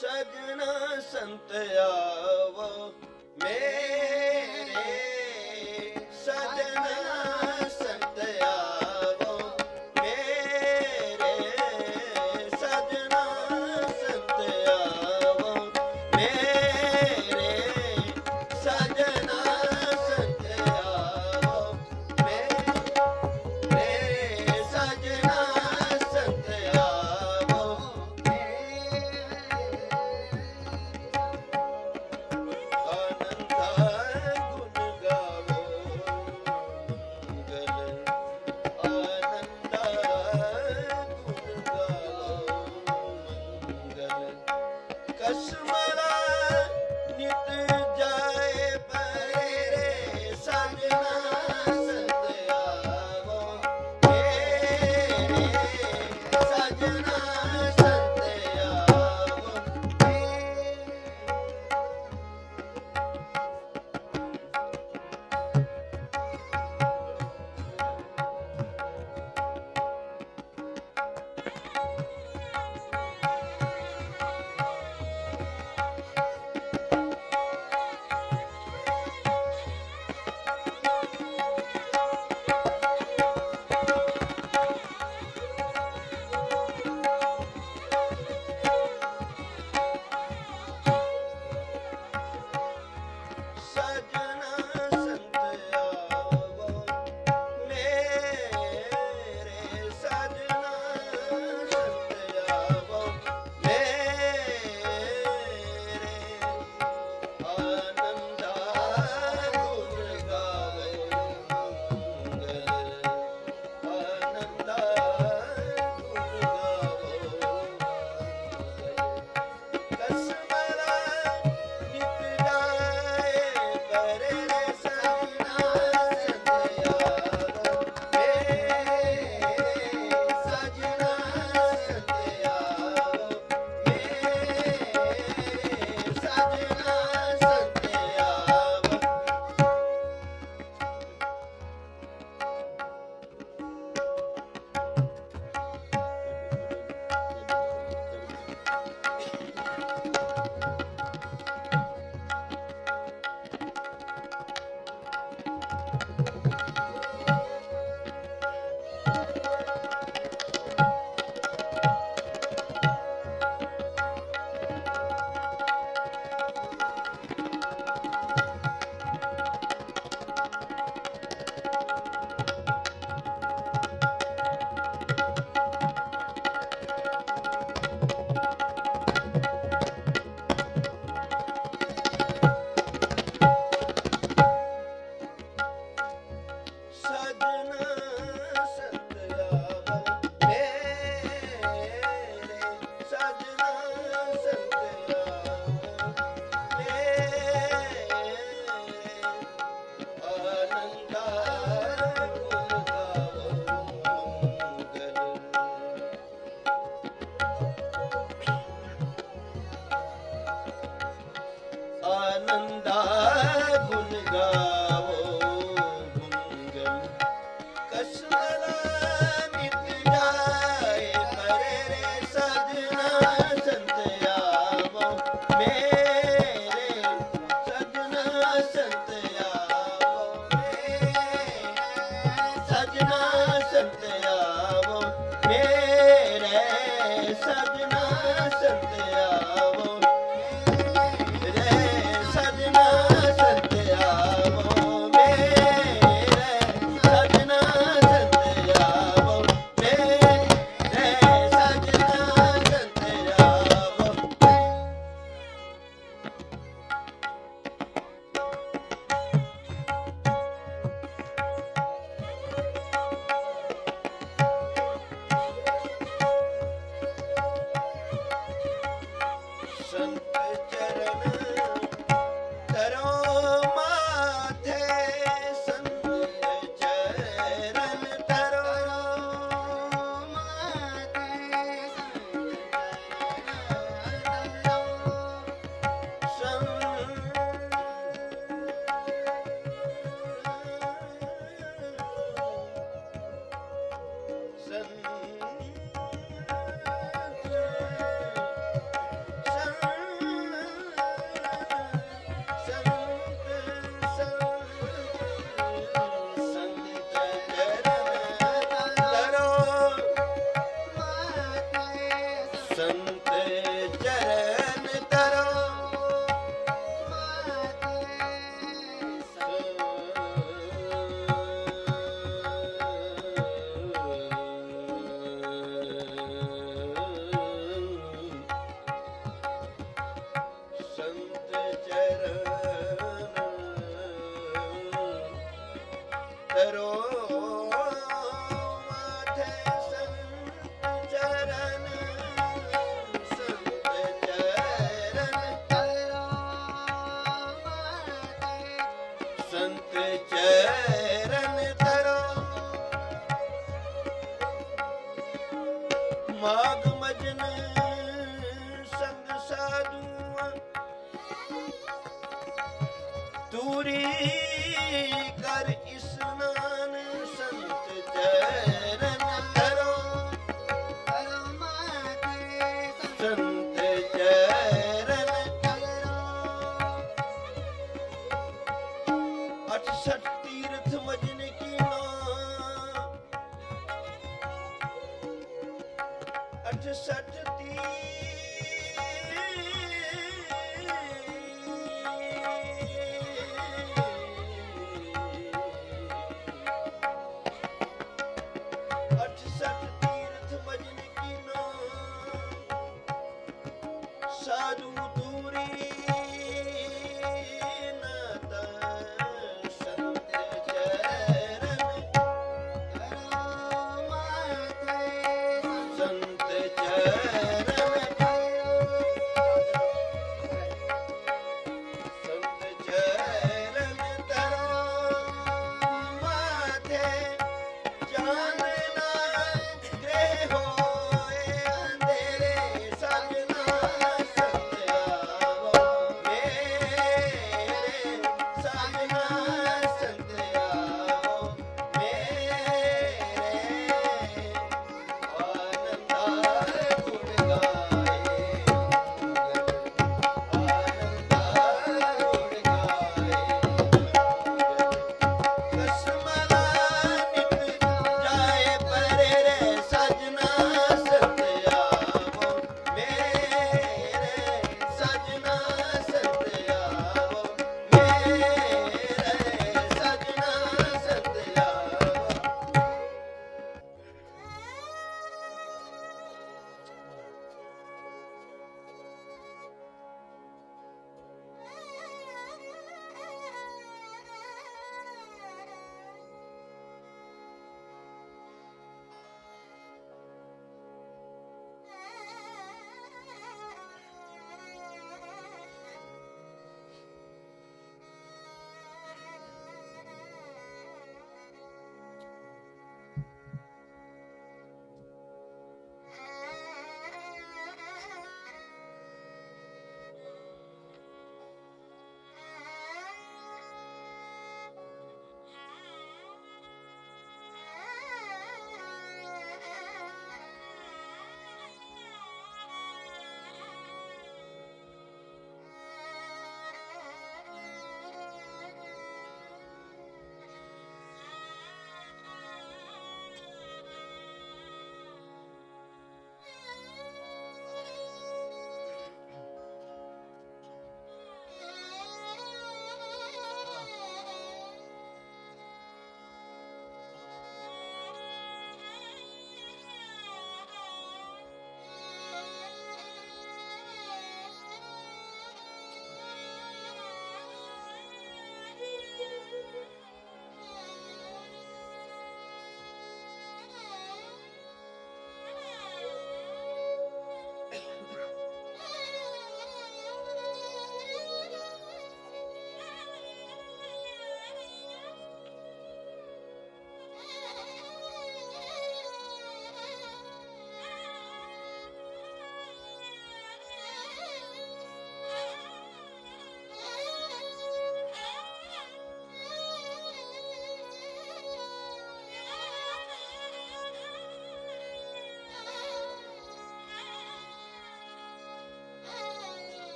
ਸਜਣਾ ਸੰਤ ਆਵੋ। ਮੇਰੇ ਸਜਣਾ at.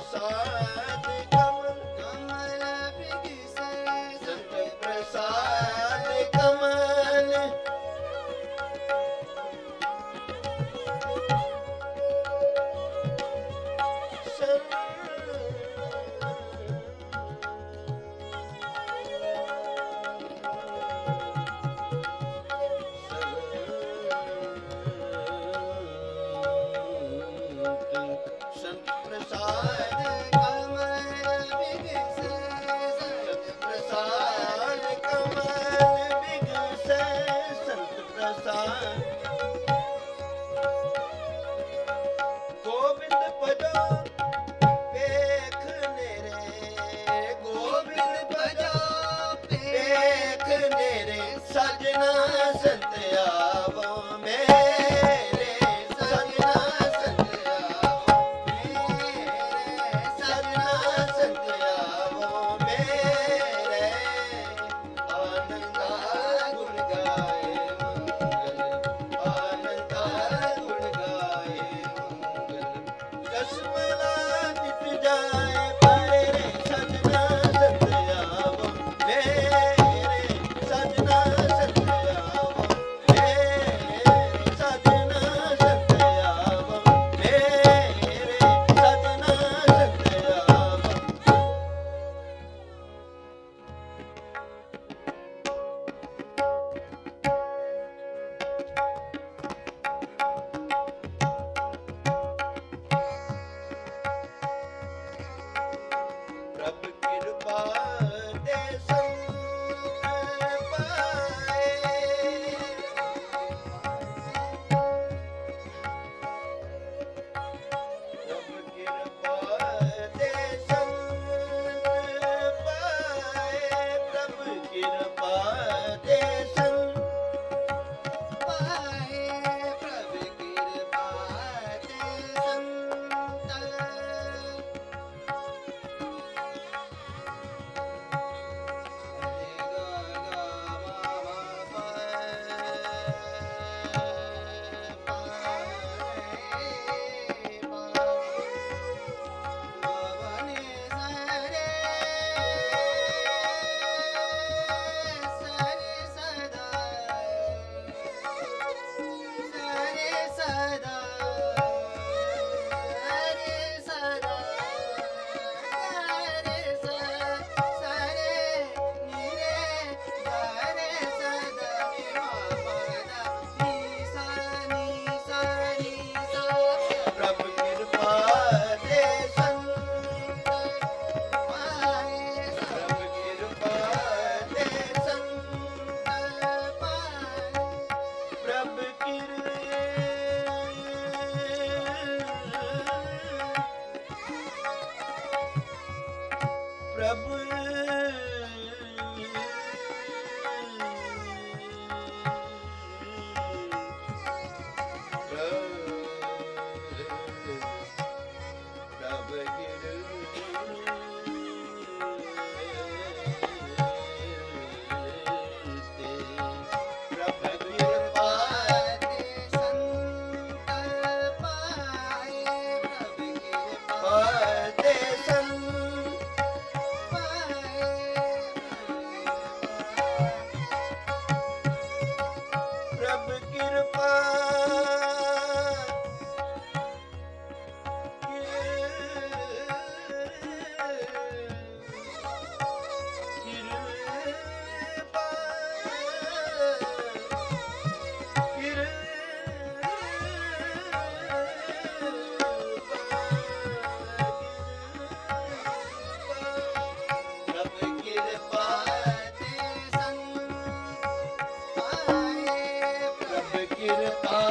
ਸੰਤ ਸੰਤ कृपा